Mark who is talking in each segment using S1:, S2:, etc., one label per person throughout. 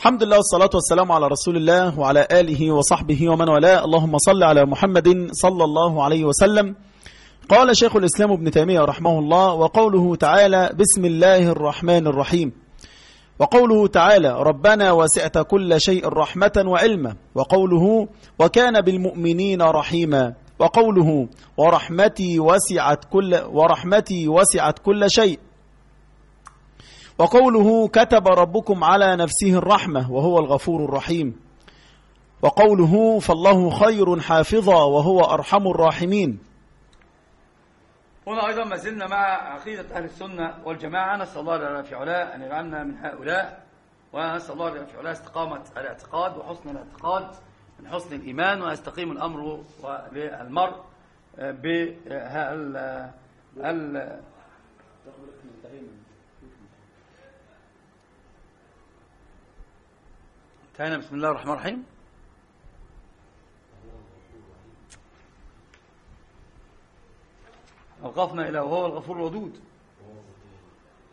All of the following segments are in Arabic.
S1: الحمد لله والصلاة والسلام على رسول الله وعلى آله وصحبه ومن والاه. اللهم صل على محمد صلى الله عليه وسلم. قال شيخ الإسلام ابن تيمية رحمه الله وقوله تعالى بسم الله الرحمن الرحيم وقوله تعالى ربنا وسعت كل شيء رحمة وعلما وقوله وكان بالمؤمنين رحيما وقوله ورحمتي وسعت كل ورحمتي وسعت كل شيء وقوله كتب ربكم على نفسه الرحمة وهو الغفور الرحيم. وقوله فالله خير حافظا وهو أرحم الراحمين.
S2: هنا أيضا ما زلنا مع عقيدة أهل السنة والجماعة. نسأل الله جل في علاه أن يجعلنا من هؤلاء ونسأل الله جل في علاه استقامة الاعتقاد وحسن الاعتقاد من حسن الإيمان ويستقيم الأمر للمرء بهال انتهينا بسم الله الرحمن الرحيم. وقفنا إلى وهو الغفور الودود.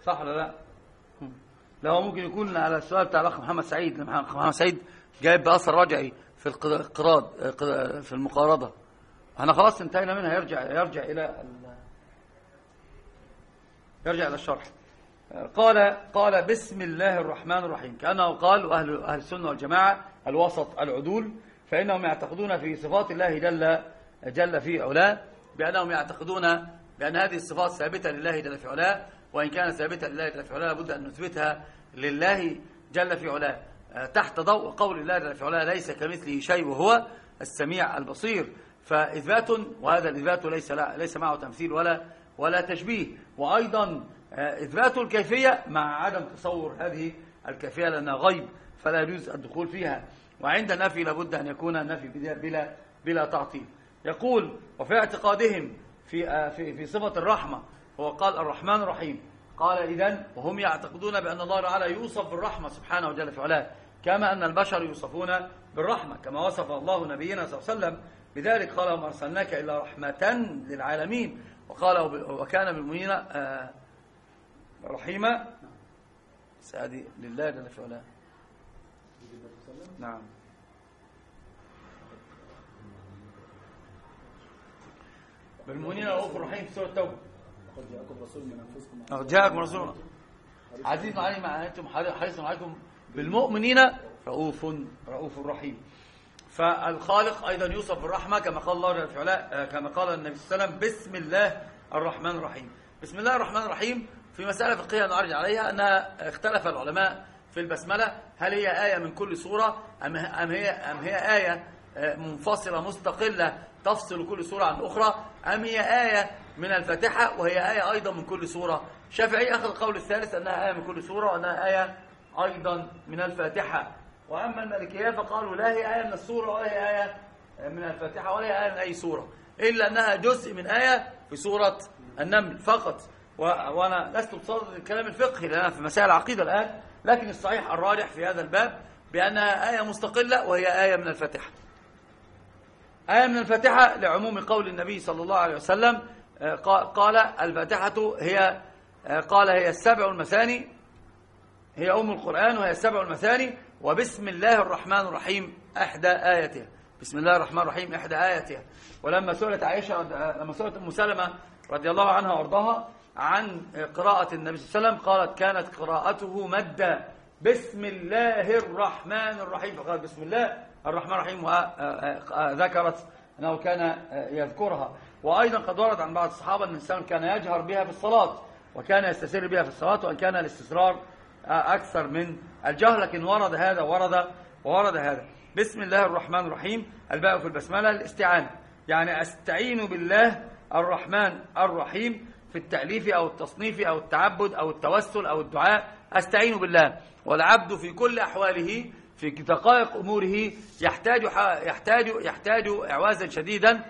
S2: صح ولا لا؟ هو ممكن يكون على السؤال بتاع الأخ محمد سعيد. محمد سعيد جايب بأثر رجعي في القراد في المقارضة. إحنا خلاص انتهينا منها. يرجع يرجع إلى يرجع إلى الشرح. قال قال بسم الله الرحمن الرحيم. كأنه قال أهل, أهل السنة والجماعة الوسط العدول فإنهم يعتقدون في صفات الله جل, جل في علاه بأنهم يعتقدون بأن هذه الصفات ثابتة لله جل في علاه وإن كانت ثابتة لله جل في علاه لابد أن نثبتها لله جل في علاه. تحت ضوء قول الله جل في علاه ليس كمثله شيء وهو السميع البصير. فإثبات وهذا الإثبات ليس ليس معه تمثيل ولا ولا تشبيه. وأيضا إثبات الكيفية مع عدم تصور هذه الكيفية لأنها غيب فلا يجوز الدخول فيها. وعند النفي لابد أن يكون النفي بلا بلا تعطيل. يقول وفي اعتقادهم في في في صفة الرحمة هو قال الرحمن الرحيم قال إذن وهم يعتقدون بأن الله تعالى يوصف بالرحمة سبحانه وجل في علاه كما أن البشر يوصفون بالرحمة كما وصف الله نبينا صلى الله عليه وسلم. بذلك قال وما أرسلناك إلا رحمة للعالمين وقال وكان بالمؤمنين آه رحيمة سادي لله جل في علاه. نعم. بالمؤمنين رؤوف رحيم في سورة التوبة.
S3: قد جاءكم رسول من أنفسكم.
S2: جاءكم رسول عزيز عليكم أنتم حريص عليكم بالمؤمنين رؤوف رؤوف رحيم. فالخالق أيضا يوصف بالرحمة كما قال الله جل في علاه كما قال النبي صلى الله عليه وسلم بسم الله الرحمن الرحيم. بسم الله الرحمن الرحيم في مسألة فقهية نرجع عليها أنها اختلف العلماء في البسملة هل هي آية من كل سورة؟ أم هي أم هي آية منفصلة مستقلة تفصل كل سورة عن أخرى؟ أم هي آية من الفاتحة وهي آية أيضا من كل سورة؟ شافعي أخذ القول الثالث أنها آية من كل سورة وأنها آية أيضا من الفاتحة. وأما المالكية فقالوا لا هي آية من السورة ولا هي آية من الفاتحة ولا هي آية من أي سورة إلا أنها جزء من آية في سورة النمل فقط. وأنا لست بصدد الكلام الفقهي لأنها في مسائل العقيدة الآن لكن الصحيح الراجح في هذا الباب بأنها آية مستقلة وهي آية من الفاتحة. آية من الفاتحة لعموم قول النبي صلى الله عليه وسلم قال الفاتحة هي قال هي السبع المثاني هي أم القرآن وهي السبع المثاني. وبسم الله الرحمن الرحيم إحدى آياتها. بسم الله الرحمن الرحيم إحدى آياتها. ولما سئلت عائشة لما سئلت أم سلمة رضي الله عنها وأرضاها عن قراءة النبي صلى الله عليه وسلم قالت كانت قراءته مدا بسم الله الرحمن الرحيم. فقالت بسم الله الرحمن الرحيم. وذكرت أنه كان يذكرها. وأيضا قد ورد عن بعض الصحابة أن الإنسان كان يجهر بها في الصلاة وكان يستسر بها في الصلاة وأن كان الاستسرار أكثر من الجهر. لكن ورد هذا ورد وورد هذا. بسم الله الرحمن الرحيم. الباء في البسملة الاستعانة. يعني أستعين بالله الرحمن الرحيم. في التأليف أو التصنيف أو التعبد أو التوسل أو الدعاء أستعين بالله. والعبد في كل أحواله في دقائق أموره يحتاج يحتاج يحتاج إعوازا شديدا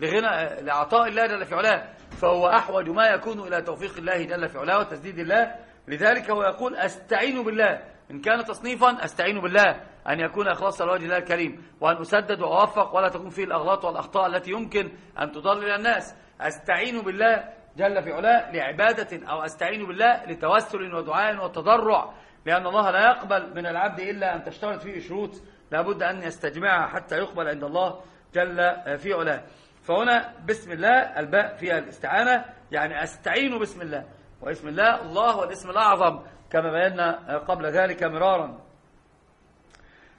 S2: لغنى لعطاء الله جل في علاه. فهو أحوج ما يكون إلى توفيق الله جل في علاه وتسديد الله. لذلك هو يقول أستعين بالله. إن كان تصنيفا أستعين بالله. أن يكون إخلاص لوجه الله الكريم. وأن أسدد وأوفق ولا تكون فيه الأغلاط والأخطاء التي يمكن أن تضلل الناس. أستعين بالله جل في علاه لعبادة أو أستعين بالله لتوسل ودعاء وتضرع لأن الله لا يقبل من العبد إلا أن تشترط فيه شروط لابد أن يستجمعها حتى يقبل عند الله جل في علاه. فهنا بسم الله الباء فيها الاستعانة يعني أستعين بسم الله. واسم الله الله والاسم الأعظم كما بينا قبل ذلك مرارا.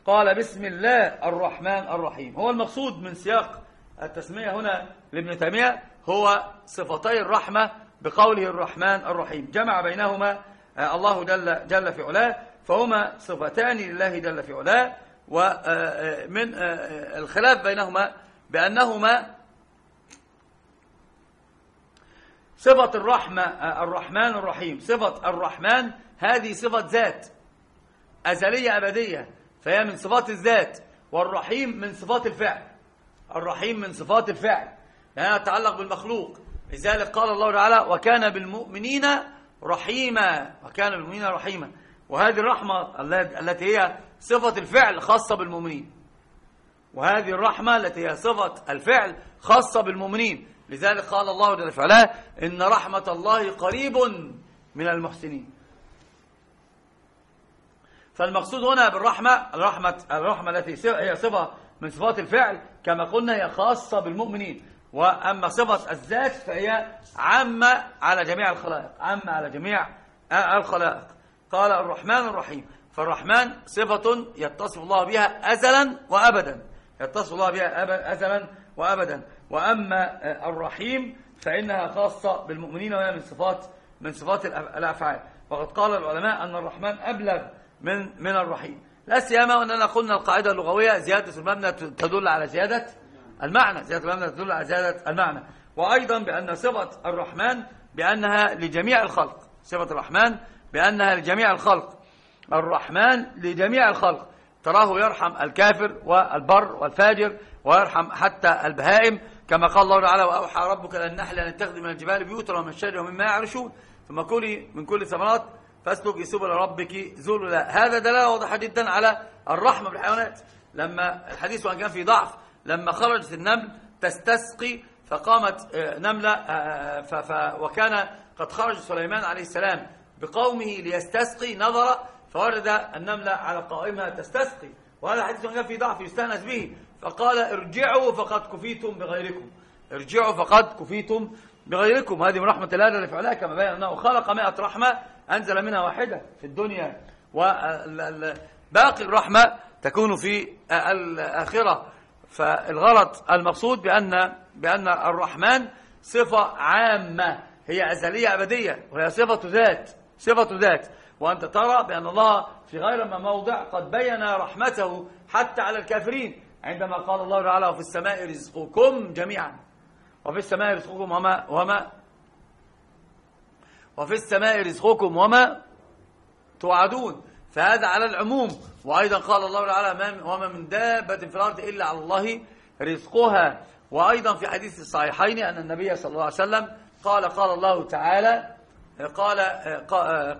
S2: قال بسم الله الرحمن الرحيم. هو المقصود من سياق التسمية هنا لابن تيمية هو صفتي الرحمة بقوله الرحمن الرحيم. جمع بينهما آه، الله جل, جل في علاه فهما صفتان لله جل في علاه ومن آه، آه، الخلاف بينهما بأنهما صفة الرحمة الرحمن الرحيم. صفة الرحمن هذه صفة ذات أزلية أبدية فهي من صفات الذات والرحيم من صفات الفعل. الرحيم من صفات الفعل. لأنها تتعلق بالمخلوق. لذلك قال الله تعالى وكان بالمؤمنين رحيما. وكان بالمؤمنين رحيما. وهذه الرحمة التي هي صفة الفعل خاصة بالمؤمنين. وهذه الرحمة التي هي صفة الفعل خاصة بالمؤمنين. لذلك قال الله جل وعلا إن رحمة الله قريب من المحسنين. فالمقصود هنا بالرحمة الرحمة, الرحمة التي هي صفة من صفات الفعل كما قلنا هي خاصة بالمؤمنين. وأما صفة الذات فهي عامة على جميع الخلائق عامة على جميع الخلائق. قال الرحمن الرحيم فالرحمن صفة يتصف الله بها أزلا وأبدا يتصف الله بها أزلا وأبدا. وأما الرحيم فإنها خاصة بالمؤمنين وهي من صفات من صفات الأفعال. وقد قال العلماء أن الرحمن أبلغ من من الرحيم. لا سيما وأننا قلنا القاعدة اللغوية زيادة المبنى تدل على زيادة المعنى زيادة المبنى تدل على زيادة المعنى. وأيضا بأن صفة الرحمن بأنها لجميع الخلق. صفة الرحمن بأنها لجميع الخلق. الرحمن لجميع الخلق. تراه يرحم الكافر والبر والفاجر ويرحم حتى البهائم. كما قال الله تعالى وأوحى ربك للنحل أن اتخذ من الجبال بيوتا ومن الشجر ومما يعرشون. ثم كلي من كل ثمرات فاسلك سبل ربك ذللا هذا دلالة واضحة جدا على الرحمة بالحيوانات. لما الحديث وإن كان في ضعف لما خرجت النمل تستسقي فقامت آه، نملة آه، وكان قد خرج سليمان عليه السلام بقومه ليستسقي نظر فورد النملة على قائمها تستسقي. وهذا وان كان في ضعف يستأنس به. فقال ارجعوا فقد كفيتم بغيركم. ارجعوا فقد كفيتم بغيركم. هذه من رحمة الله جل في كما بين أنه خلق مئة رحمة أنزل منها واحدة في الدنيا. وباقي الرحمة تكون في الآخرة. فالغرض المقصود بأن بأن الرحمن صفة عامة هي أزلية أبدية وهي صفة ذات صفة ذات. وأنت ترى بأن الله في غير ما موضع قد بين رحمته حتى على الكافرين عندما قال الله تعالى وفي السماء رزقكم جميعا. وفي السماء رزقكم وما وما وفي السماء رزقكم وما توعدون. فهذا على العموم. وأيضا قال الله تعالى وما من دابة في الأرض إلا على الله رزقها. وأيضا في حديث الصحيحين أن النبي صلى الله عليه وسلم قال قال الله تعالى قال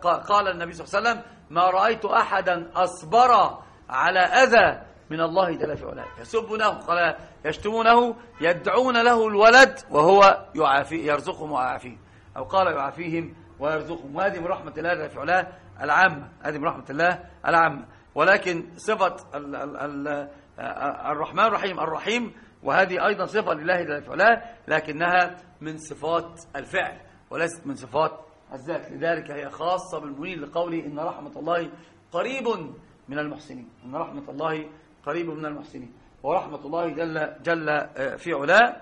S2: قال النبي صلى الله عليه وسلم ما رأيت أحدا أصبر على أذى من الله جل في علاه. يسبونه قال يشتمونه يدعون له الولد وهو يعافي يرزقهم ويعافيهم أو قال يعافيهم ويرزقهم. وهذه من رحمة الله جل في علاه. العامة هذه من رحمة الله العامة. ولكن صفة الرحمن الرحيم الرحيم وهذه أيضا صفة لله جل في علاه لكنها من صفات الفعل وليست من صفات الذات. لذلك هي خاصة بالمؤمنين لقوله إن رحمة الله قريب من المحسنين. إن رحمة الله قريب من المحسنين. ورحمة الله جل, جل في علاه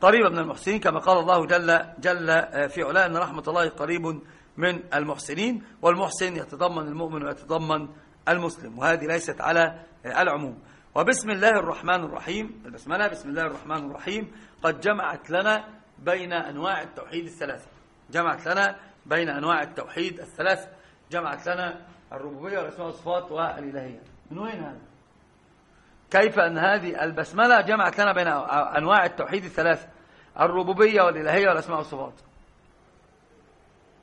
S2: قريبة من المحسنين كما قال الله جل, جل في علاه أن رحمة الله قريب من المحسنين والمحسن يتضمن المؤمن ويتضمن المسلم وهذه ليست على العموم. وبسم الله الرحمن الرحيم البسملة بسم الله الرحمن الرحيم قد جمعت لنا بين أنواع التوحيد الثلاثة. جمعت لنا بين أنواع التوحيد الثلاثة جمعت لنا الربوبية والأسماء والصفات والإلهية. من وين هذا؟ كيف أن هذه البسملة جمعت لنا بين أنواع التوحيد الثلاثة الربوبية والإلهية والأسماء والصفات؟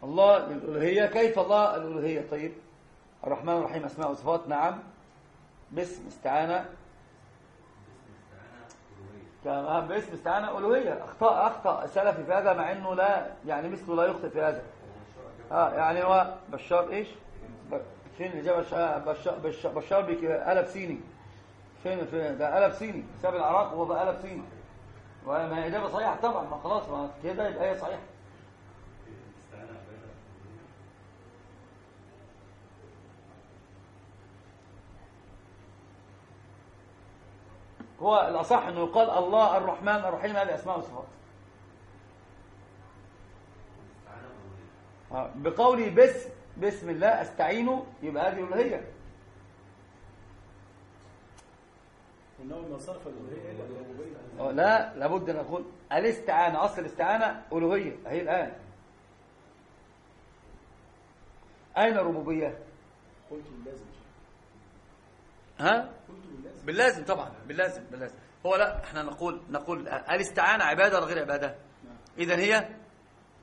S2: الله الألوهية كيف الله الألوهية؟ طيب الرحمن الرحيم أسماء وصفات نعم. باسم استعانة. باسم استعانة ألوهية. أخطاء أخطأ سلفي في هذا مع أنه لا يعني مثله لا يخطئ في هذا. آه يعني هو بشار إيش؟ ب- فين اللي جاب بشار بشار, بشار, بشار بك قلب صيني فين فين؟ ده قلب صيني ساب العراق وهو بقى قلب صيني وما هي إجابة صحيحة طبعا ما خلاص ما كده يبقى هي صحيحة. هو الأصح أنه يقال الله الرحمن الرحيم هذه أسماء وصفات. آه، بقولي باسم بسم الله استعينه يبقى هذه
S3: بالربوبيه
S2: آه، لا لابد أن أقول الاستعانة أصل الاستعانة ألوهية اهي الآن. أين الربوبية؟
S3: قلت باللازم
S2: ها؟
S3: باللازم
S2: طبعا باللازم باللازم. هو لا إحنا نقول نقول الاستعانه عبادة ولا غير عبادة؟ اذا هي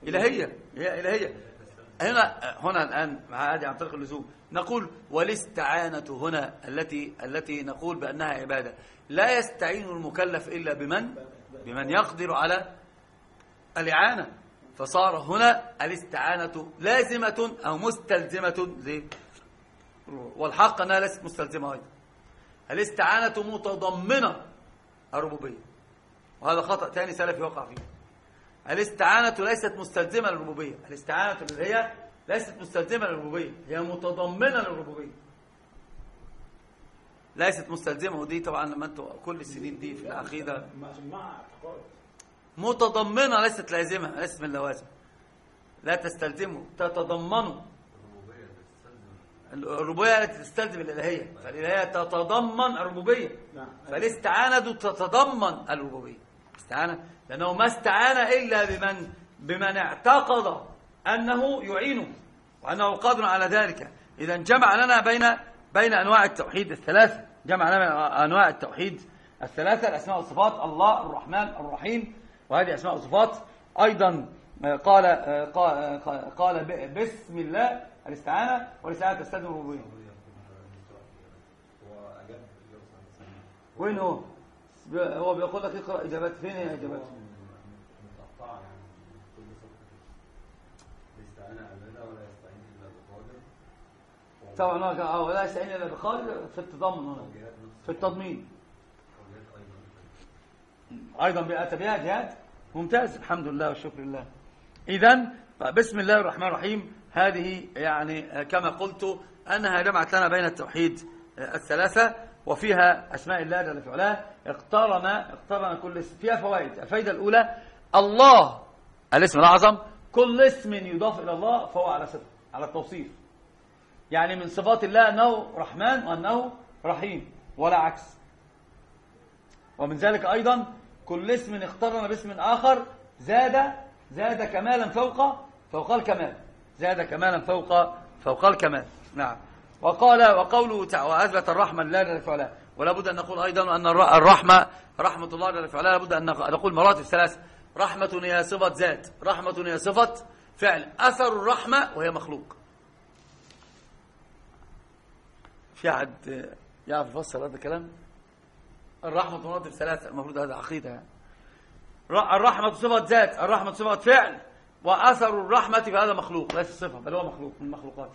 S2: إلهية هي إلهية. هنا هنا الآن هذه عن طريق اللزوم نقول والاستعانة هنا التي التي نقول بأنها عبادة. لا يستعين المكلف إلا بمن؟ بمن يقدر على الإعانة. فصار هنا الاستعانة لازمة أو مستلزمة والحق أنها ليست مستلزمة أيضا. الاستعانة متضمنة. الربوبية. وهذا خطأ ثاني سلفي وقع فيه. الاستعانة ليست مستلزمة للربوبية. الاستعانة اللي هي ليست مستلزمة للربوبية. هي متضمنة للربوبية. ليست مستلزمة. ودي طبعا لما أنتوا كل السنين دي في العقيدة متضمنة. ليست لازمة. ليست من لوازم لا تستلزمه تتضمنه الربوبية التي تستلزم الإلهية. فالإلهية تتضمن الربوبية.
S3: نعم.
S2: فالاستعانة تتضمن الربوبية. استعانة. لأنه ما استعان إلا بمن بمن اعتقد أنه يعينه وأنه قادر على ذلك. إذا جمع لنا بين بين أنواع التوحيد الثلاثة. جمع لنا بين أنواع التوحيد الثلاثة. الأسماء والصفات. الله الرحمن الرحيم. وهذه أسماء وصفات أيضا آه، قال آه، قال آه، قال ب- بسم الله. الاستعانة والاستعانة تستلزم الربوبية وين هو؟ هو بيقول لك اقرأ إجابات. فين هي
S4: إلا بقادر
S2: طبعا هو آه ولا يستعين إلا بقادر في التضمن في التضمين.
S4: أيضا
S2: أيضا بأتى بها جهاد ممتاز الحمد لله والشكر لله. اذا بسم الله الرحمن الرحيم. هذه يعني كما قلت أنها جمعت لنا بين التوحيد الثلاثة وفيها أسماء الله جل في علاه. اقترن اقترن كل اسم. فيها فوائد. الفائدة الأولى الله الاسم الأعظم كل اسم يضاف إلى الله فهو على صفه على التوصيف. يعني من صفات الله أنه رحمن وأنه رحيم ولا عكس. ومن ذلك أيضا كل اسم اقترن باسم آخر زاد زاد كمالا فوق فوق الكمال. زاد كمالا فوق فوق الكمال. نعم. وقال وقوله تعالى وأثبت الرحمة لله جل في علاه ولا بد أن نقول أيضا أن الر- الرحمة رحمة الله جل في علاه لابد أن نق- نقول مراتب ثلاث رحمة هي صفة ذات. رحمة هي صفة فعل. أثر الرحمة وهي مخلوق. في أحد يعرف يفسر هذا الكلام؟ الرحمة مراتب ثلاثة المفروض هذا عقيدة. يعني. الرحمة صفة ذات. الرحمة صفة فعل. وأثر الرحمة فهذا مخلوق ليس صفة بل هو مخلوق من المخلوقات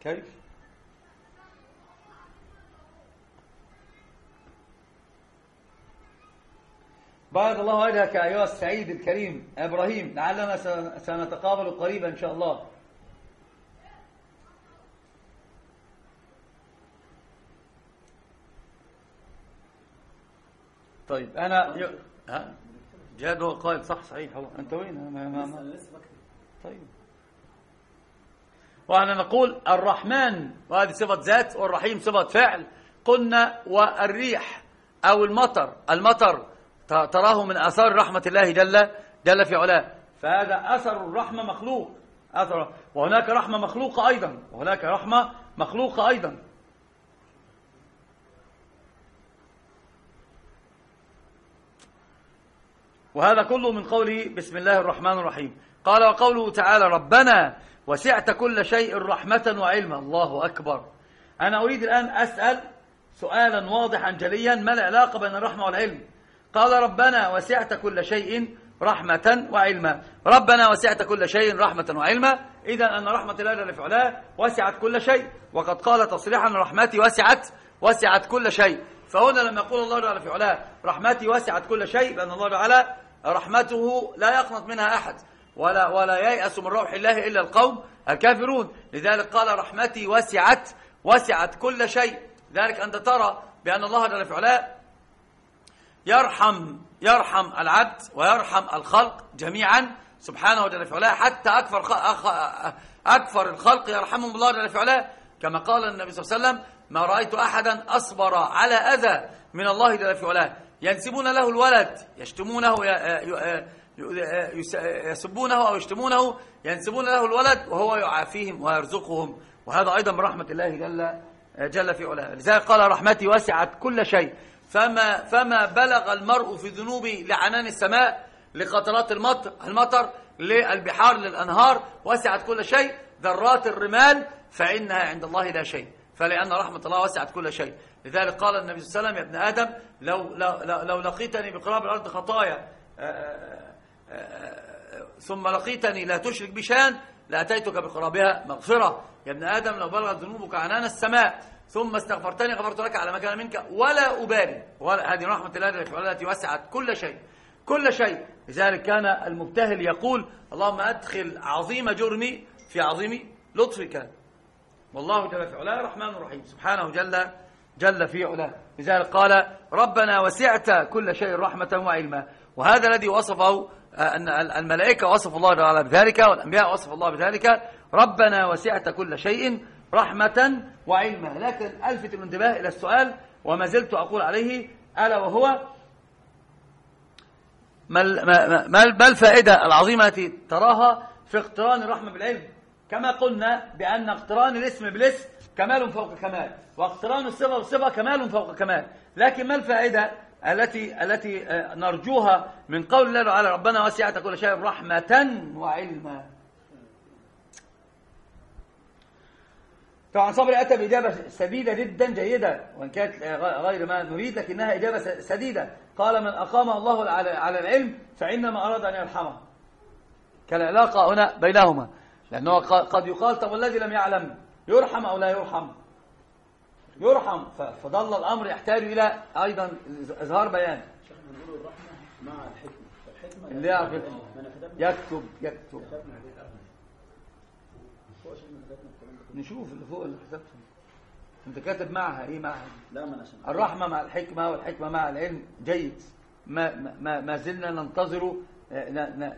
S2: كيف؟ بارك الله وجهك أيها السعيد الكريم إبراهيم لعلنا سن- سنتقابل قريبا إن شاء الله. طيب أنا ي... ها؟ جهاد هو قائد صح صحيح هو. أنت وين؟ ما ما ما.
S3: أنا
S2: طيب. وأنا نقول الرحمن وهذه صفة ذات والرحيم صفة فعل. قلنا والريح أو المطر. المطر تراه من آثار رحمة الله جل جل في علاه. فهذا أثر الرحمة مخلوق. أثر وهناك رحمة مخلوقة أيضا. وهناك رحمة مخلوقة أيضا. وهذا كله من قوله بسم الله الرحمن الرحيم. قال وقوله تعالى ربنا وسعت كل شيء رحمة وعلما. الله أكبر. أنا أريد الآن أسأل سؤالا واضحا جليا. ما العلاقة بين الرحمة والعلم؟ قال ربنا وسعت كل شيء رحمة وعلما. ربنا وسعت كل شيء رحمة وعلما. إذا أن رحمة الله جل في علاه وسعت كل شيء. وقد قال تصريحا رحمتي وسعت وسعت كل شيء. فهنا لما يقول الله جل في علاه رحمتي وسعت كل شيء لأن الله تعالى رحمته لا يقنط منها أحد ولا ولا ييأس من روح الله إلا القوم الكافرون. لذلك قال رحمتي وسعت وسعت كل شيء. ذلك أنت ترى بأن الله جل في علاه يرحم يرحم العبد ويرحم الخلق جميعا. سبحانه وتعالى في علاه حتى أكثر أكثر الخلق يرحمهم الله جل في علاه. كما قال النبي صلى الله عليه وسلم ما رأيت أحدا أصبر على أذى من الله جل في علاه. ينسبون له الولد يشتمونه يسبونه أو يشتمونه ينسبون له الولد وهو يعافيهم ويرزقهم. وهذا أيضا من رحمة الله جل جل في علاه. لذلك قال رحمتي وسعت كل شيء. فما فما بلغ المرء في ذنوب لعنان السماء لقطرات المطر المطر للبحار للأنهار وسعت كل شيء. ذرات الرمال فإنها عند الله لا شيء. فلأن رحمة الله وسعت كل شيء. لذلك قال النبي صلى الله عليه وسلم يا ابن آدم لو, لو, لو لقيتني بقراب الأرض خطايا آه، آه، آه، ثم لقيتني لا تشرك بشان لأتيتك بقرابها مغفرة. يا ابن آدم لو بلغت ذنوبك عنان السماء ثم استغفرتني غفرت لك على ما كان منك ولا أبالي. هذه رحمة الله التي وسعت كل شيء. كل شيء. لذلك كان المبتهل يقول اللهم أدخل عظيم جرمي في عظيم لطفك. والله جل في علاه الرحمن الرحيم. سبحانه جل جل في علاه. لذلك قال ربنا وسعت كل شيء رحمة وعلما. وهذا الذي وصفه آه، أن الملائكة وصف الله تعالى بذلك والأنبياء وصف الله بذلك. ربنا وسعت كل شيء رحمة وعلما. لكن ألفت الانتباه إلى السؤال وما زلت أقول عليه ألا وهو ما الفائدة العظيمة التي تراها في اقتران الرحمة بالعلم؟ كما قلنا بأن اقتران الاسم بالاسم كمال فوق كمال واقتران الصفة بالصفة كمال فوق كمال. لكن ما الفائدة التي التي آه، نرجوها من قول الله تعالى ربنا وسعت كل شيء رحمة وعلما. طبعا صبري أتى بإجابة سديدة جدا جيدة وإن كانت غير ما نريد لكنها إجابة سديدة. قال من أقام الله على العلم فإنما أراد أن يرحمه. كالعلاقة هنا بينهما. لأنه قد يقال طب والذي لم يعلم؟ يرحم أو لا يرحم؟ يرحم. فظل الأمر يحتاج إلى أيضا إظهار بيان.
S3: نقول الرحمة مع الحكمة
S2: الحكمة اللي يعرف يكتب. يكتب نشوف اللي فوق اللي كتبته أنت كاتب معها إيه معها؟
S3: لا ما
S2: الرحمة مع الحكمة والحكمة مع العلم. جيد. ما, ما, ما زلنا ننتظر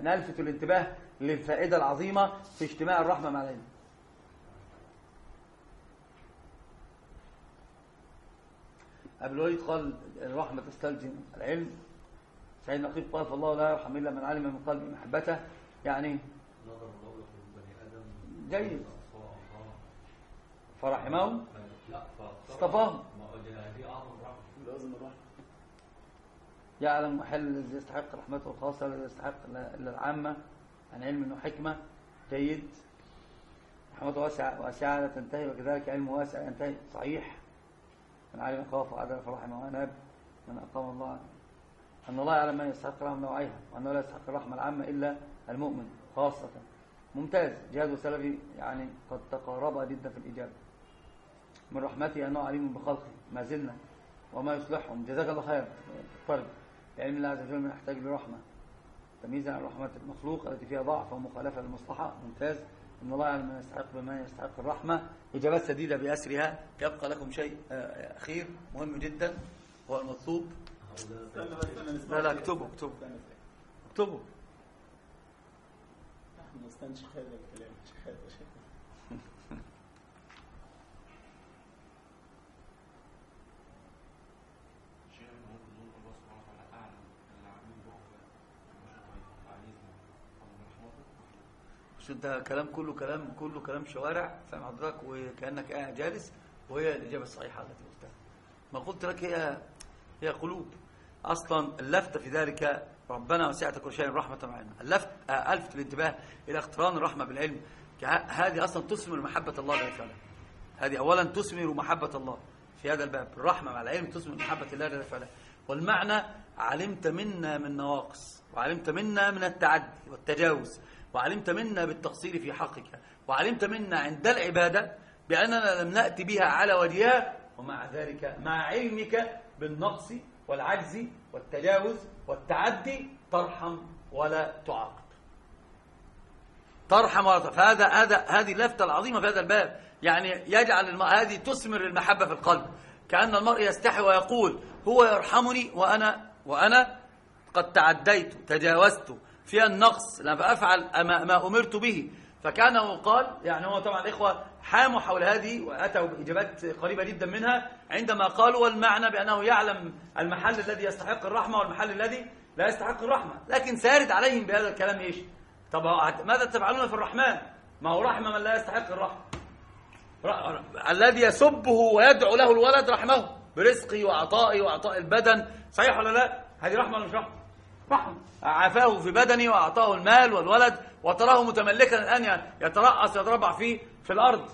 S2: نلفت الانتباه. للفائدة العظيمة في اجتماع الرحمة مع العلم أبو الوليد قال الرحمة تستلزم العلم. سعيد نقيب قال فالله لا يرحم إلا من علم من قلبه محبته. يعني جيد. فرحمهم اصطفاهم يعلم محل الذي يستحق رحمته الخاصة الذي يستحق إلا العامة. عن علم وحكمة جيد. رحمته واسعة واسعة لا تنتهي وكذلك علم واسع ينتهي. صحيح. من علم خاف وعدل فرحم وأناب من أقام الله. أن الله يعلم من يستحق رحمة نوعيها وأنه لا يستحق الرحمة العامة إلا المؤمن خاصة. ممتاز. جهاد وسلفي يعني قد تقاربا جدا في الإجابة من رحمته أنه عليم بخلقه. ما زلنا. وما يصلحهم. جزاك الله خير. طرد علم الله عز وجل من يحتاج لرحمة تمييزا عن رحمة المخلوق التي فيها ضعف ومخالفة للمصلحة. ممتاز. إن الله يعلم من يستحق بما يستحق الرحمة. إجابات سديدة بأسرها. يبقى لكم شيء آه، أخير مهم جدا. هو المطلوب. لا لا اكتبوا اكتبوا. اكتبوا.
S3: نحن نستنشق هذا الكلام.
S2: مش انت كلام كله كلام كله كلام شوارع فاهم حضرتك؟ وكأنك قاعد جالس وهي الإجابة الصحيحة التي قلتها. ما قلت لك هي هي قلوب. أصلا اللفت في ذلك ربنا وسعت كل شيء رحمة معنا اللفت ألفت الانتباه إلى اقتران الرحمة بالعلم. هذه أصلا تثمر محبة الله جل وعلا هذه اولا تثمر محبة الله في هذا الباب. الرحمة مع العلم تثمر محبة الله جل وعلا والمعنى علمت منا من نواقص وعلمت منا من التعدي والتجاوز. وعلمت منا بالتقصير في حقك وعلمت منا عند العبادة بأننا لم نأتي بها على وجهها ومع ذلك مع علمك بالنقص والعجز والتجاوز والتعدي ترحم ولا تعاقب. ترحم ولا تعاقب. فهذا هذا هذه اللفتة العظيمة في هذا الباب. يعني يجعل الم... هذه تثمر المحبة في القلب. كأن المرء يستحي ويقول هو يرحمني وأنا وأنا قد تعديت تجاوزت في النقص لم أفعل ما, أمرت به. فكانه قال يعني هو طبعا الإخوة حاموا حول هذه وأتوا بإجابات قريبة جدا منها عندما قالوا والمعنى بأنه يعلم المحل الذي يستحق الرحمة والمحل الذي لا يستحق الرحمة. لكن سارد عليهم بهذا الكلام إيش؟ طب ماذا تفعلون في الرحمن؟ ما هو رحمة من لا يستحق الرحمة. الذي يسبه ويدعو له الولد رحمه برزقه وعطائه وعطاء البدن. صحيح ولا لا؟ هذه رحمة ولا مش رحمة؟ رحمة. عافاه في بدنه وأعطاه المال والولد وتراه متملكا الآن يترأس يتربع فيه في الأرض.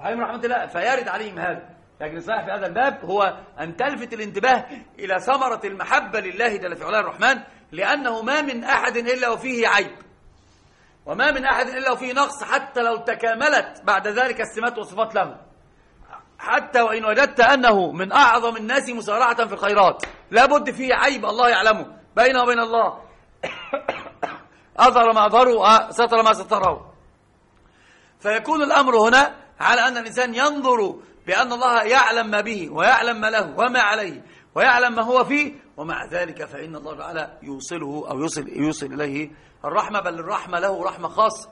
S2: عليهم رحمة الله. فيرد عليهم هذا. لكن الصحيح في هذا الباب هو أن تلفت الانتباه إلى ثمرة المحبة لله جل في علاه الرحمن لأنه ما من أحد إلا وفيه عيب. وما من أحد إلا وفيه نقص حتى لو تكاملت بعد ذلك السمات والصفات له. حتى وإن وجدت أنه من أعظم الناس مسارعة في الخيرات. لابد فيه عيب الله يعلمه. بينه وبين الله. أظهر ما أظهره ستر ما ستره فيكون الأمر هنا على أن الإنسان ينظر بأن الله يعلم ما به ويعلم ما له وما عليه ويعلم ما هو فيه ومع ذلك فإن الله تعالى يوصله أو يوصل, يوصل إليه الرحمة بل الرحمة له رحمة خاصة.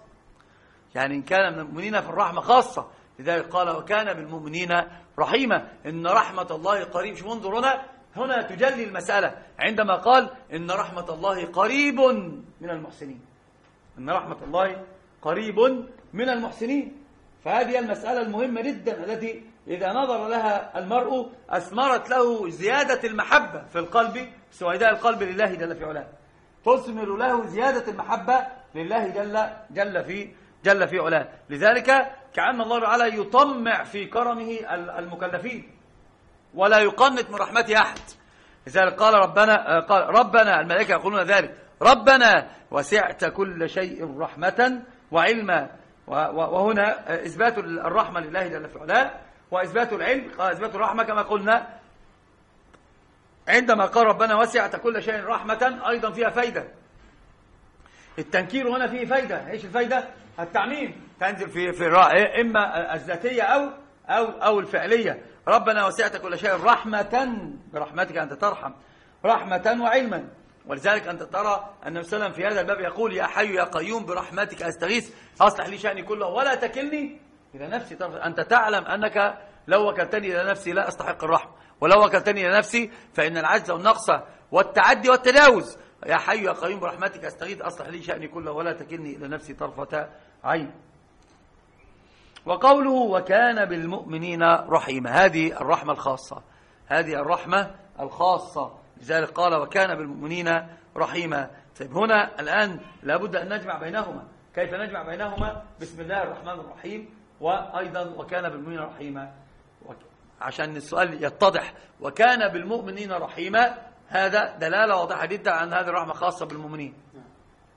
S2: يعني إن كان من المؤمنين فالرحمة خاصة. لذلك قال وكان بالمؤمنين رحيما. إن رحمة الله قريب شو انظر هنا هنا تجلي المسألة عندما قال إن رحمة الله قريب من المحسنين. إن رحمة الله قريب من المحسنين. فهذه المسألة المهمة جدا التي إذا نظر لها المرء أثمرت له زيادة المحبة في القلب سويداء القلب لله جل في علاه. تثمر له زيادة المحبة لله جل جل في جل في علاه. لذلك كأن الله تعالى يطمع في كرمه المكلفين. ولا يقنط من رحمة أحد. لذلك قال ربنا قال ربنا الملائكة يقولون ذلك. ربنا وسعت كل شيء رحمة وعلما. وهنا إثبات الرحمة لله جل في وإثبات العلم قال إثبات الرحمة كما قلنا. عندما قال ربنا وسعت كل شيء رحمة أيضا فيها فايدة. التنكير هنا فيه فايدة. إيش الفايدة؟ التعميم. تنزل في في إما الذاتية أو أو أو الفعلية. ربنا وسعت كل شيء رحمة برحمتك أنت ترحم. رحمة وعلما. ولذلك أنت ترى أن صلى في هذا الباب يقول يا حي يا قيوم برحمتك أستغيث. أصلح لي شأني كله ولا تكلني إلى نفسي. طرف أنت تعلم أنك لو وكلتني إلى نفسي لا أستحق الرحمة ولو وكلتني إلى نفسي فإن العجز والنقص والتعدي والتجاوز. يا حي يا قيوم برحمتك أستغيث. أصلح لي شأني كله ولا تكلني إلى نفسي طرفة عين. وقوله وكان بالمؤمنين رحيما. هذه الرحمة الخاصة. هذه الرحمة الخاصة. لذلك قال وكان بالمؤمنين رحيما. طيب هنا الآن لابد أن نجمع بينهما. كيف نجمع بينهما؟ بسم الله الرحمن الرحيم. وأيضا وكان بالمؤمنين رحيما. عشان السؤال يتضح. وكان بالمؤمنين رحيما. هذا دلالة واضحة جدا عن هذه الرحمة خاصة بالمؤمنين.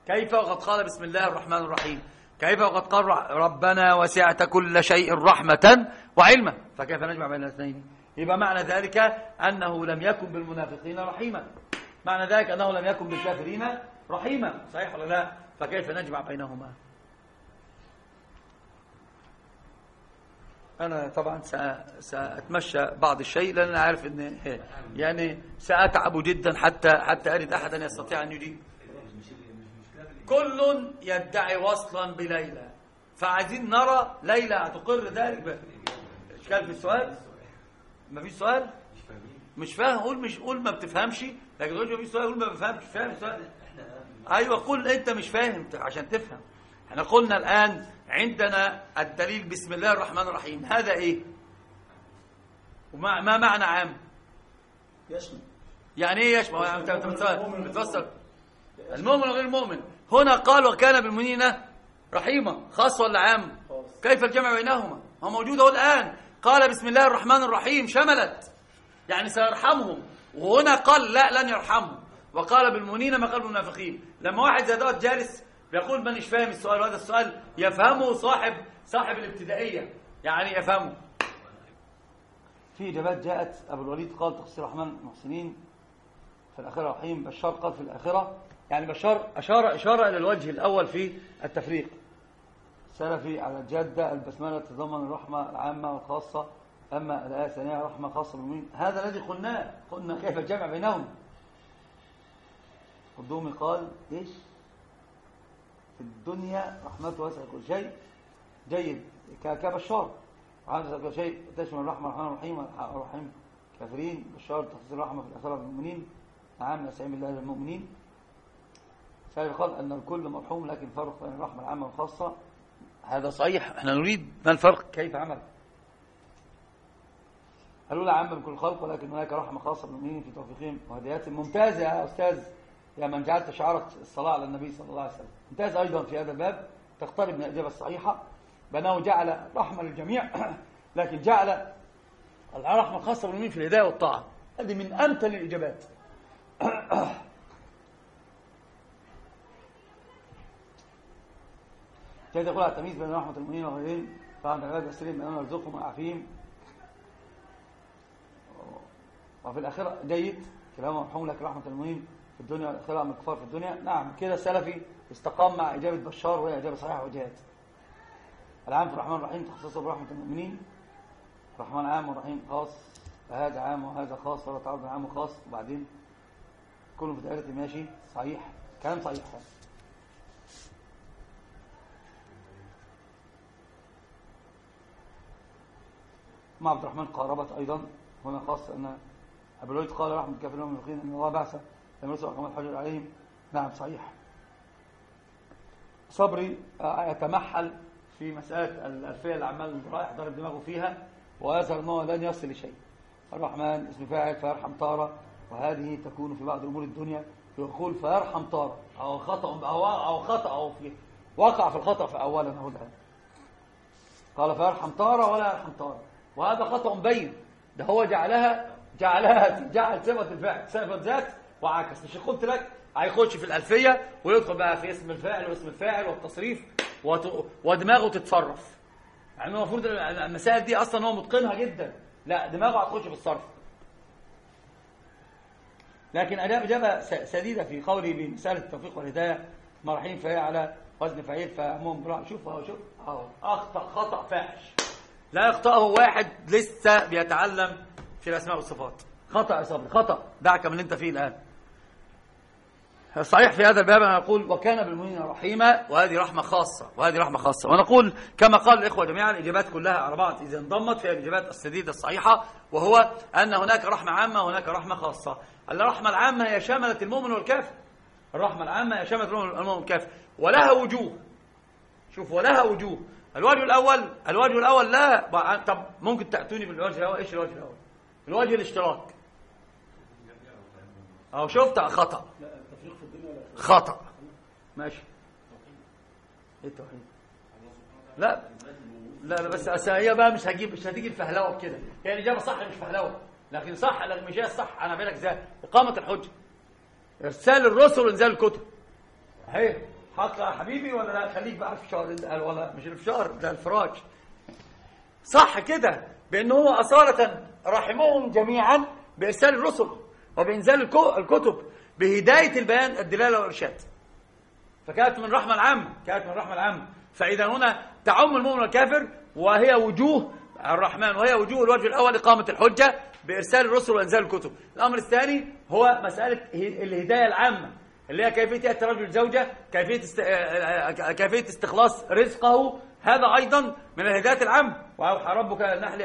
S2: كيف؟ وقد قال بسم الله الرحمن الرحيم. كيف وقد قال ربنا وسعت كل شيء رحمة وعلما. فكيف نجمع بين الاثنين؟ يبقى معنى ذلك أنه لم يكن بالمنافقين رحيما. معنى ذلك أنه لم يكن بالكافرين رحيما. صحيح ولا لا؟ فكيف نجمع بينهما؟ أنا طبعا سأتمشى بعض الشيء لأن أنا عارف أن يعني سأتعب جدا حتى حتى أرد أحدا يستطيع أن يجيب. كل يدعي وصلا بليلى. فعايزين نرى ليلى هتقر ذلك اشكال في السؤال؟ ما فيش سؤال؟ مش فاهم؟ قول مش قول ما بتفهمش. لكن تقول ما فيش سؤال قول ما بفهمش فاهم السؤال. أيوه قول أنت مش فاهم عشان تفهم. إحنا قلنا الآن عندنا الدليل بسم الله الرحمن الرحيم. هذا إيه؟ وما ما معنى عام؟
S1: يشمل.
S2: يعني إيه يشمل؟ انت بتفسر المؤمن وغير المؤمن. هنا قال وكان بالمؤمنين رحيما خاص ولا عام؟ كيف الجمع بينهما؟ هو موجود أهو الآن. قال بسم الله الرحمن الرحيم شملت. يعني سيرحمهم. وهنا قال لا لن يرحمهم. وقال بالمؤمنين ما قال بالمنافقين لما واحد زي دوت جالس بيقول مانيش فاهم السؤال وهذا السؤال يفهمه صاحب صاحب الابتدائية. يعني يفهمه. في إجابات جاءت أبو الوليد قال تقصير الرحمن المحسنين في الاخره رحيم بشار قال في الاخره يعني بشار اشار إشارة إلى الوجه الأول في التفريق. سلفي على الجادة البسملة تتضمن الرحمة العامة والخاصة أما الآية الثانية رحمة خاصة بالمؤمنين. هذا الذي قلناه قلنا كيف الجمع بينهم. قدومي قال إيش؟ في الدنيا رحمته واسع كل شيء. جيد. كبشار. وهذا كل شيء. تشمل الرحمة الرحمن الرحيم الرحيم كافرين. بشار تخصيص الرحمة في الاخره بالمؤمنين نعم نستعين بالله للمؤمنين. قال أن الكل مرحوم لكن فرق بين الرحمة العامة والخاصة هذا صحيح. إحنا نريد ما الفرق؟ كيف عمل؟ الأولى عامة بكل الخلق ولكن هناك رحمة خاصة بالمؤمنين في توفيقهم وهداياتهم. ممتازة يا أستاذ يا من جعلت شعارك الصلاة على النبي صلى الله عليه وسلم. ممتاز أيضا في هذا الباب. تقترب من الإجابة الصحيحة. بأنه جعل رحمة للجميع لكن جعل الرحمة الخاصة بالمؤمنين في الهداية والطاعة. هذه من أمثل الإجابات. كيف يقول على التمييز بين رحمة المؤمنين وغيرهم فعند العباد السليم بأنه يرزقهم ويعافيهم وفي الآخرة جيد كلام مرحوم لك رحمة المؤمنين في الدنيا والآخرة من الكفار في الدنيا. نعم كده السلفي استقام مع إجابة بشار وهي إجابة صحيحة وجهات. العام في الرحمن الرحيم تخصصه برحمة المؤمنين. الرحمن عام والرحيم خاص هذا عام وهذا خاص ولا تعرض عام وخاص وبعدين كله في دائرة ماشي صحيح كلام صحيح. مع عبد الرحمن قاربت أيضا. هنا خاص أن أبو الوليد قال رحمة الكافرين والمنافقين أن الله بعث لم يرسل رحمة الحجر عليهم. نعم صحيح. صبري آه، يتمحل في مسألة الألفية اللي عمال رايح ضارب دماغه فيها ويظهر أنه لن يصل لشيء. الرحمن اسم فاعل فيرحم طارة وهذه تكون في بعض أمور الدنيا يقول فيرحم طارة. أو خطأ أو أو خطأ أو في وقع في الخطأ في أولا ده. قال فيرحم طارة ولا يرحم طارة. وهذا خطأ بين. ده هو جعلها جعلها جعل صفة الفعل صفة ذات وعكس. مش قلت لك هيخش في الألفية ويدخل بقى في اسم الفاعل واسم الفاعل والتصريف. ودماغه تتصرف. يعني المفروض المسائل دي أصلا هو متقنها جدا. لا دماغه هتخش في الصرف. لكن أجاب إجابة سديدة في قولي بمسألة التوفيق والهداية. مرحين فهي على وزن فعيل فهمهم شوف اهو شوف. أهو أخطأ خطأ فاحش. لا يخطئه واحد لسه بيتعلم في الأسماء والصفات. خطأ يا صبري خطأ. دعك من اللي أنت فيه الآن. صحيح في هذا الباب أنا أقول وكان بالمؤمنين رحيما وهذه رحمة خاصة وهذه رحمة خاصة. ونقول كما قال الإخوة جميعا الإجابات كلها على بعض إذا انضمت فهي الإجابات السديدة الصحيحة وهو أن هناك رحمة عامة وهناك رحمة خاصة. الرحمة العامة هي شملت المؤمن والكافر. الرحمة العامة هي شملت المؤمن والكافر. ولها وجوه. شوف ولها وجوه. الوجه الأول الوجه الأول لا. طب ممكن تأتوني بالوجه الأول؟ إيش الوجه الأول؟ الوجه الاشتراك. أو شفت؟ خطأ. خطأ. ماشي. إيه التوحيد لا. لا لا بس هي بقى مش هجيب مش هتيجي الفهلوة كده هي الإجابة صح مش فهلوة. لكن صح لكن مش هي الصح. أنا بالك إزاي إقامة الحجة. إرسال الرسل وإنزال الكتب. اهي حق يا حبيبي ولا لا؟ خليك بقى في شهر ولا مش الفشار ده الفراش. صح كده بان هو أصالة رحمهم جميعا بإرسال الرسل وبإنزال الكتب بهداية البيان الدلالة والإرشاد. فكانت من الرحمه العامه كانت من الرحمه العامه فإذا هنا تعم المؤمن والكافر وهي وجوه الرحمن وهي وجوه الوجه الأول اقامه الحجة بإرسال الرسل وإنزال الكتب. الأمر الثاني هو مسألة الهداية العامة. اللي هي كيفية يأتي رجل زوجة كيفية است... كيفية استخلاص رزقه. هذا أيضا من الهدايه العامة. وأوحى ربك النحل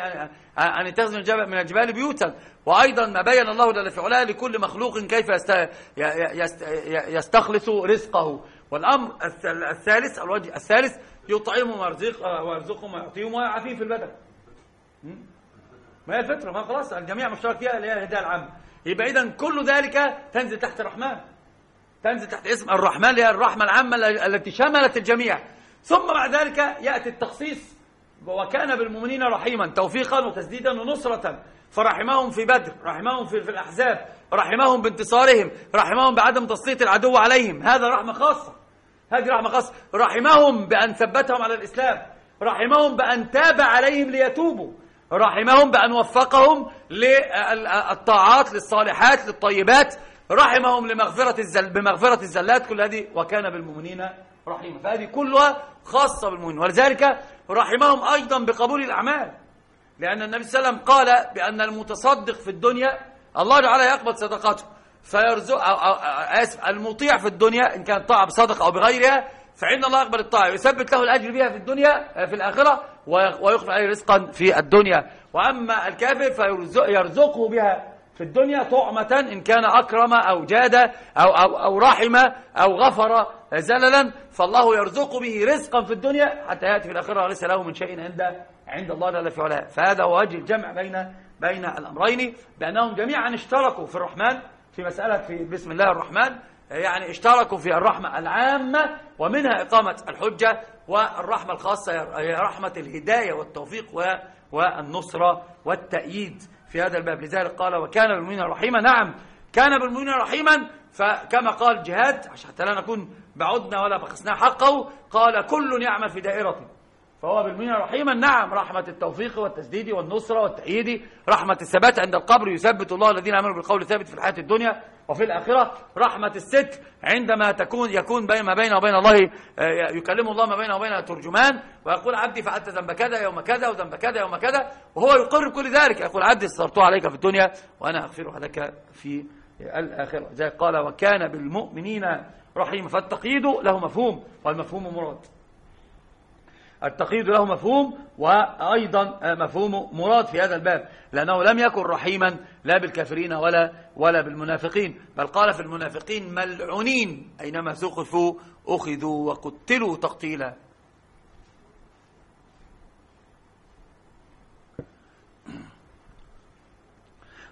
S2: اتخذ من الجبل من الجبال بيوتا. وأيضا ما بين الله جل في علاه لكل مخلوق كيف يست... يست... يستخلص رزقه. والأمر الث- الثالث الوجه الثالث يطعمهم ويرزق ويرزقهم ويعطيهم ويعافيهم في البدن? ما هي الفطره ما خلاص الجميع مشترك فيها اللي هي الهداية العامة. يبقى اذا كل ذلك تنزل تحت الرحمن. تنزل تحت اسم الرحمن هي الرحمة العامة التي شملت الجميع. ثم بعد ذلك يأتي التخصيص. وكان بالمؤمنين رحيما توفيقا وتسديدا ونصرة. فرحمهم في بدر رحمهم في, في الأحزاب رحمهم بانتصارهم رحمهم بعدم تسليط العدو عليهم. هذا رحمة خاصة. هذه رحمة خاصة. رحمهم بأن ثبتهم على الإسلام. رحمهم بأن تاب عليهم ليتوبوا. رحمهم بأن وفقهم للطاعات للصالحات للطيبات. رحمهم لمغفرة الزل بمغفرة الزلات كل هذه وكان بالمؤمنين رحيما. فهذه كلها خاصة بالمؤمنين. ولذلك رحمهم أيضا بقبول الأعمال. لأن النبي صلى الله عليه وسلم قال بأن المتصدق في الدنيا الله تعالى يقبل صدقاته. فيرزق أو أو آسف المطيع في الدنيا إن كان طاعة بصدقة أو بغيرها فإن الله يقبل الطاعة. ويثبت له الأجر بها في الدنيا في الآخرة ويخفى عليه رزقا في الدنيا. وأما الكافر فيرزقه بها في الدنيا طعمة إن كان أكرم أو جاد أو, أو, أو رحم أو غفر زللا فالله يرزق به رزقا في الدنيا حتى يأتي في الآخرة. وليس له من شيء عند عند الله جل في علاه. فهذا هو وجه الجمع بين بين الأمرين بأنهم جميعا اشتركوا في الرحمن في مسألة في بسم الله الرحمن. يعني اشتركوا في الرحمة العامة ومنها إقامة الحجة والرحمة الخاصة هي رحمة الهداية والتوفيق والنصرة والتأييد. في هذا الباب. لذلك قال وكان بالمؤمنين رحيما. نعم كان بالمؤمنين رحيما. فكما قال جهاد حتى لا نكون بعدنا ولا بخسنا حقه قال كل يعمل في دائرته فهو بالمؤمنين رحيما. نعم رحمة التوفيق والتسديد والنصرة والتأييد رحمة الثبات عند القبر يثبت الله الذين آمنوا بالقول الثابت في الحياة الدنيا. وفي الآخرة رحمة الستر عندما تكون يكون بين ما بين وبين الله يكلم الله ما بينه وبين ترجمان ويقول عبدي فعلت ذنب كذا يوم كذا وذنب كذا يوم كذا وهو يقر كل ذلك. يقول عبدي استرته عليك في الدنيا وأنا أغفرها لك في الآخرة. زي قال وكان بالمؤمنين رحيما فالتقييد له مفهوم والمفهوم مراد. التقييد له مفهوم وأيضا مفهوم مراد في هذا الباب لأنه لم يكن رحيما لا بالكافرين ولا ولا بالمنافقين بل قال في المنافقين ملعونين أينما ثقفوا أخذوا وقتلوا تقتيلا.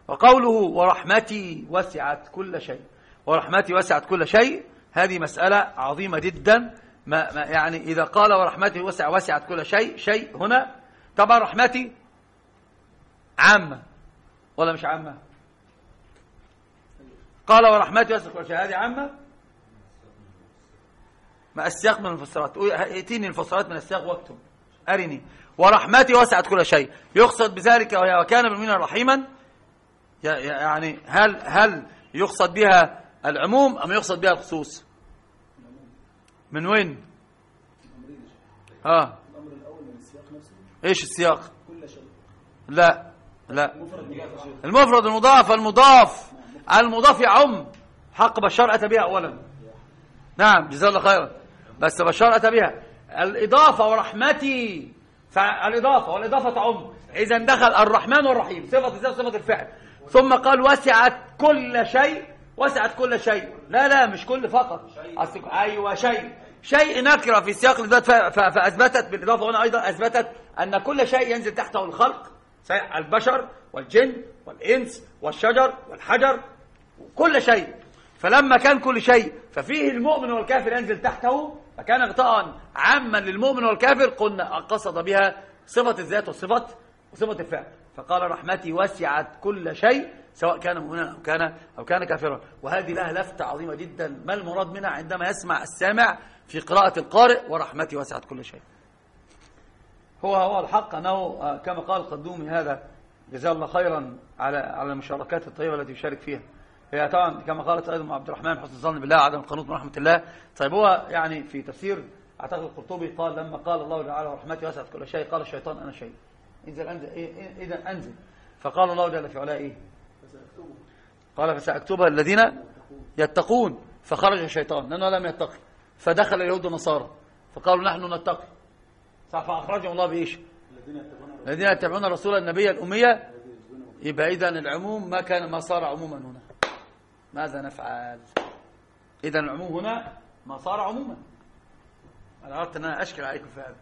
S2: وقوله ورحمتي وسعت كل شيء ورحمتي وسعت كل شيء هذه مسألة عظيمة جدا ما ما يعني إذا قال ورحمتي وسع وسعت كل شيء شيء هنا. طبعا رحمتي عامة ولا مش عامة قال ورحمتي وسعت كل شيء. هذه عامة ما السياق من المفسرات ائتيني المفسرات من السياق واكتب. أرني. ورحمتي وسعت كل شيء. يقصد بذلك وكان بالمؤمنين رحيما. يعني هل هل يقصد بها العموم أم يقصد بها الخصوص؟ من وين؟ آه.
S3: الامر الأول من السياق نفسه
S2: إيش السياق؟
S3: كل شيء
S2: لا لا. المفرد المضاف المضاف. المضاف يعم حق بشار أتى بها أولا. نعم جزاه الله خيرا. بس بشار أتى بها. الإضافة ورحمتي. فالإضافة والإضافة تعم. إذا دخل الرحمن والرحيم. الذات صفة الفعل. ثم قال وسعت كل شيء وسعت كل شيء. لا لا مش كل فقط. أصل- أيوة شيء. شيء نكرة في سياق الإثبات فأثبتت بالإضافة هنا أيضا أثبتت أن كل شيء ينزل تحته الخلق؟ البشر والجن والإنس والشجر والحجر كل شيء. فلما كان كل شيء ففيه المؤمن والكافر ينزل تحته فكان غطاء عاما للمؤمن والكافر قلنا قصد بها صفة الذات وصفة وصفة الفعل. فقال رحمتي وسعت كل شيء سواء كان مؤمنا أو كان أو كان كافرا. وهذه لها لفتة عظيمة جدا. ما المراد منها عندما يسمع السامع في قراءة القارئ ورحمتي وسعت كل شيء. هو هو الحق أنه آه، كما قال القدومي هذا جزاه الله خيرا على على المشاركات الطيبة التي يشارك فيها. هي طبعا كما قالت أيضا عبد الرحمن حسن الظن بالله عدم القنوط من رحمة الله. طيب هو يعني في تفسير أعتقد القرطبي قال لما قال الله تعالى ورحمتي وسعت كل شيء قال الشيطان أنا شيء. انزل أنزل إيه إذا أنزل. فقال الله جل في علاه إيه؟ قال فسأكتبها الذين يتقون. فخرج الشيطان. لأنه لم يتقي فدخل اليهود والنصارى. فقالوا نحن نتقي صح فأخرجهم الله بإيش؟ الذين يتبعون الرسول النبي الأمية. يبقى إذا العموم ما كان ما صار عموما هنا. ماذا نفعل؟ إذا العموم هنا ما صار عموما. أنا أردت أن أنا أشكل عليكم في هذا.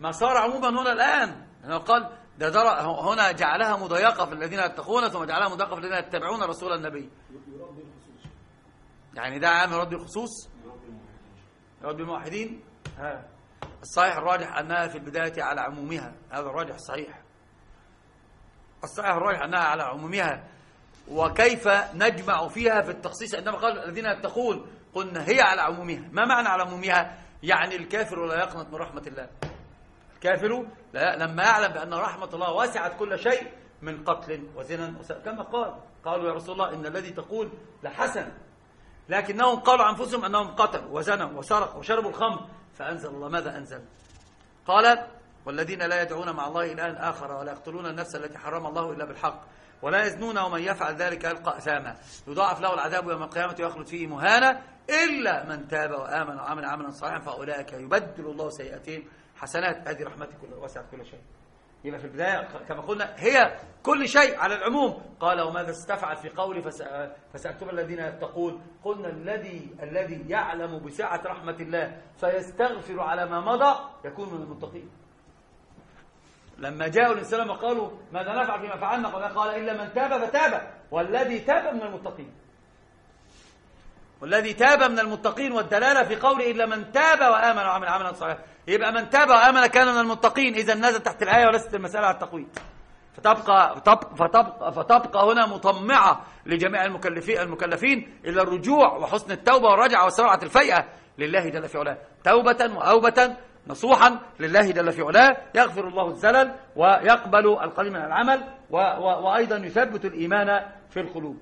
S2: ما صار عموما هنا الآن. أنه قال ده درى هنا جعلها مضيقة في الذين يتقون ثم جعلها مضيقة في الذين يتبعون رسول النبي. يعني ده عام يرد الخصوص؟ يرد الموحدين؟ ها. الصحيح الراجح أنها في البداية على عمومها. هذا الراجح صحيح. الصحيح الراجح أنها على عمومها. وكيف نجمع فيها في التخصيص؟ عندما قال الذين يتقون قلنا هي على عمومها. ما معنى على عمومها؟ يعني الكافر لا يقنط من رحمة الله. الكافر لا لما يعلم بأن رحمة الله وسعت كل شيء من قتل وزنا كما قال. قالوا يا رسول الله إن الذي تقول لحسن. لكنهم قالوا أنفسهم أنهم قتلوا وزنوا وسرقوا وشربوا الخمر. فأنزل الله. ماذا أنزل؟ قال والذين لا يدعون مع الله إلها آخر ولا يقتلون النفس التي حرم الله إلا بالحق ولا يزنون ومن يفعل ذلك يلقى أثاما. يضاعف له العذاب يوم القيامة ويخلد فيه مهانا إلا من تاب وآمن وعمل عملا صالحا فأولئك يبدل الله سيئاتهم حسنات هذه رحمتي كل وسعت كل شيء. يبقى في البداية كما قلنا هي كل شيء على العموم. قال وماذا استفعل في قولي فسأكتب الذين يتقون. قلنا الذي الذي يعلم بسعة رحمة الله فيستغفر على ما مضى يكون من المتقين. لما جاءوا الإنسان وقالوا ماذا نفعل فيما فعلنا؟ قال إلا من تاب فتاب والذي تاب من المتقين. والذي تاب من المتقين والدلالة في قوله إلا من تاب وآمن وعمل عملا صالحا. يبقى من تاب وآمن كان من المتقين. إذا نزل تحت الآية وليست المسألة على التقويد فتبقى, فتبقى, فتبقى هنا مطمعة لجميع المكلفين, المكلفين إلى الرجوع وحسن التوبة والرجعة وسرعة الفيئة لله جل في علاه. توبة وأوبة نصوحا لله جل في علاه. يغفر الله الزلل ويقبل القليل من العمل وأيضا يثبت الإيمان في القلوب.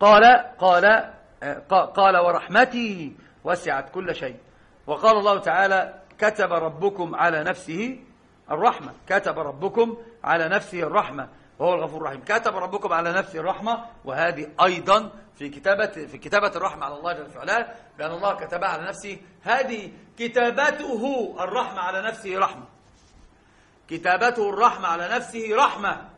S2: قال قال قال ورحمتي وسعت كل شيء. وقال الله تعالى كتب ربكم على نفسه الرحمة. كتب ربكم على نفسه الرحمة. وهو الغفور الرحيم. كتب ربكم على نفسه الرحمة. وهذه أيضا في كتابة في كتابة الرحمة على الله جل وعلا بأن الله كتبها على نفسه هذه كتابته الرحمة على نفسه رحمة. كتابته الرحمة على نفسه رحمة.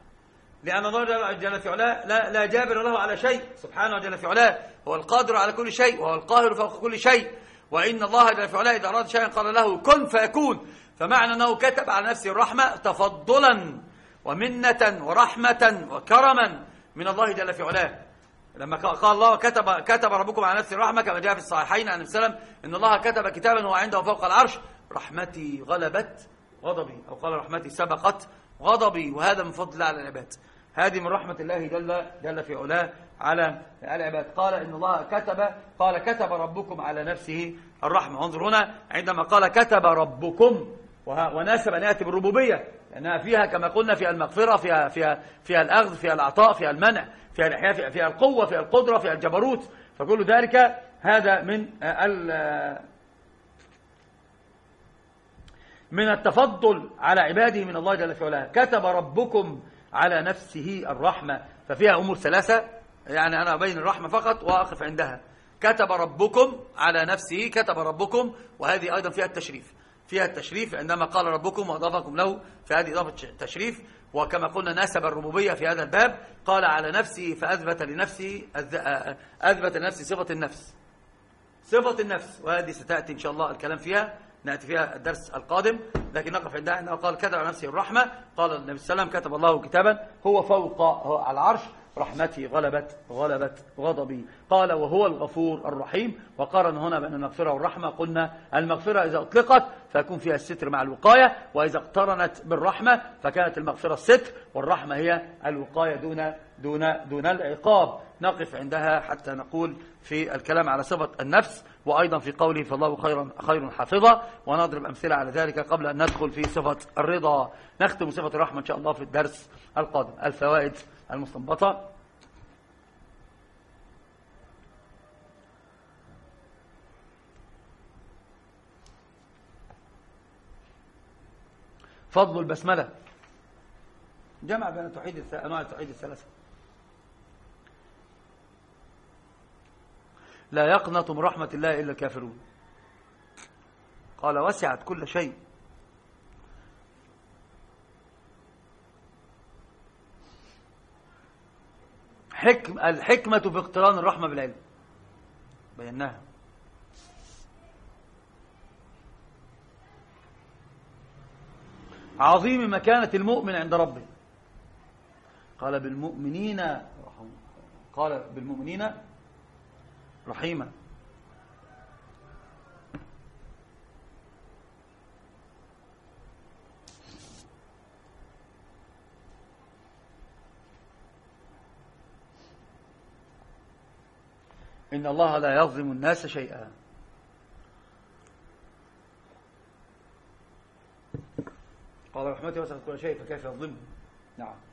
S2: لأن الله جل في علاه لا, لا جابر له على شيء. سبحانه جل في علاه. هو القادر على كل شيء وهو القاهر فوق كل شيء. وإن الله جل في علاه إذا أراد شيئا قال له كن فيكون. فمعنى أنه كتب على نفسه الرحمة تفضلا ومنة ورحمة وكرما من الله جل في علاه. لما قال الله كتب كتب ربكم على نفسه الرحمة كما جاء في الصحيحين عن السلام إن الله كتب كتابا هو عنده فوق العرش. رحمتي غلبت غضبي. أو قال رحمتي سبقت غضبي وهذا من فضل الله على العباد. هذه من رحمة الله جل, جل في علاه على العباد. قال إن الله كتب قال كتب ربكم على نفسه الرحمة. انظر هنا عندما قال كتب ربكم وناسب أن يأتي بالربوبية لأنها فيها كما قلنا فيها المغفرة فيها, فيها, فيها الأخذ فيها العطاء فيها المنع فيها الإحياء فيها, فيها القوة فيها القدرة فيها الجبروت. فكل ذلك هذا من من التفضل على عباده من الله جل وعلا. كتب ربكم على نفسه الرحمة. ففيها أمور ثلاثة. يعني أنا أبين الرحمة فقط وأقف عندها. كتب ربكم على نفسه. كتب ربكم وهذه أيضا فيها التشريف. فيها التشريف عندما قال ربكم وأضافكم له فهذه إضافة تشريف. وكما قلنا ناسب الربوبية في هذا الباب. قال على نفسه فأثبت لنفسه أثبت لنفسه صفة النفس. صفة النفس. وهذه ستأتي إن شاء الله الكلام فيها. نأتي فيها الدرس القادم لكن نقف عندها أنه قال كتب على نفسه الرحمة. قال النبي صلى الله عليه وسلم كتب الله كتابا هو فوق هو على العرش رحمتي غلبت غلبت غضبي. قال وهو الغفور الرحيم. وقارن هنا بين المغفرة والرحمة قلنا المغفرة إذا أطلقت فيكون فيها الستر مع الوقاية وإذا اقترنت بالرحمة فكانت المغفرة الستر والرحمة هي الوقاية دون دون دون العقاب. نقف عندها حتى نقول في الكلام على صفة النفس وأيضا في قوله فالله خير, خير حافظا ونضرب أمثلة على ذلك قبل أن ندخل في صفة الرضا. نختم صفة الرحمة إن شاء الله في الدرس القادم. الفوائد المستنبطة. فضل البسملة. جمع بين توحيد أنواع التوحيد الثلاثة. لا يقنط من رحمة الله إلا الكافرون. قال وسعت كل شيء. حكم الحكمة في اقتران الرحمة بالعلم. بيناها. عظيم مكانة المؤمن عند ربه. قال بالمؤمنين قال بالمؤمنين رحيما. إن الله لا يظلم الناس شيئا. قال رحمته وسعت كل شيء فكيف يظلمه نعم.